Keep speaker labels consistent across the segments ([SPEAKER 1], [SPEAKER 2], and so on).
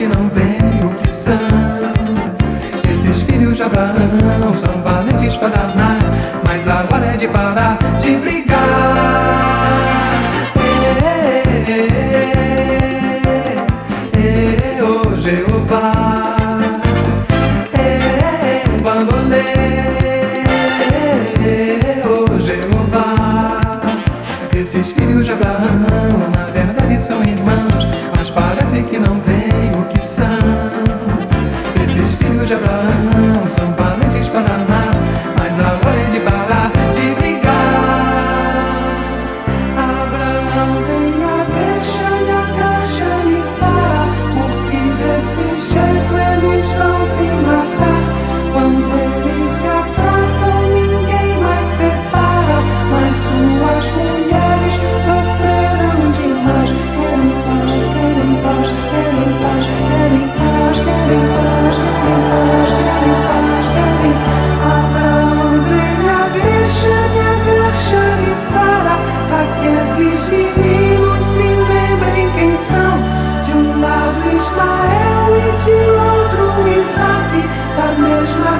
[SPEAKER 1] que não vem o que são. Esses filhos de Abraão são valentes para amar, mas agora é de parar de brigar. Ei, ei, ei, ei oh Jeová, ei, Jeová, esses filhos de Abraão Esses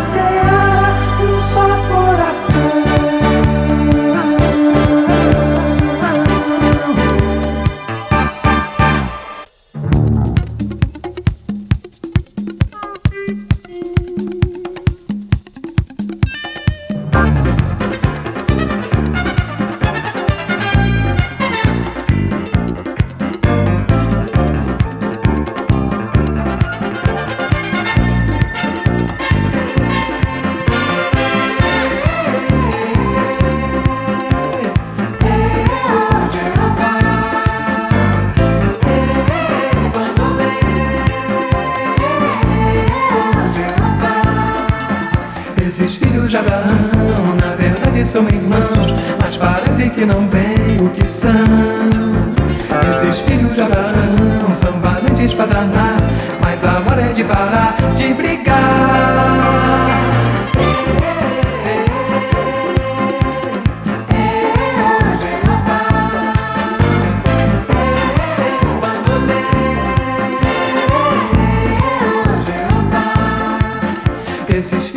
[SPEAKER 1] say I são irmãos, mas parece que não veem o que são. Esses filhos de Abraão são valentes para danar, mas agora é de parar de brigar. Esses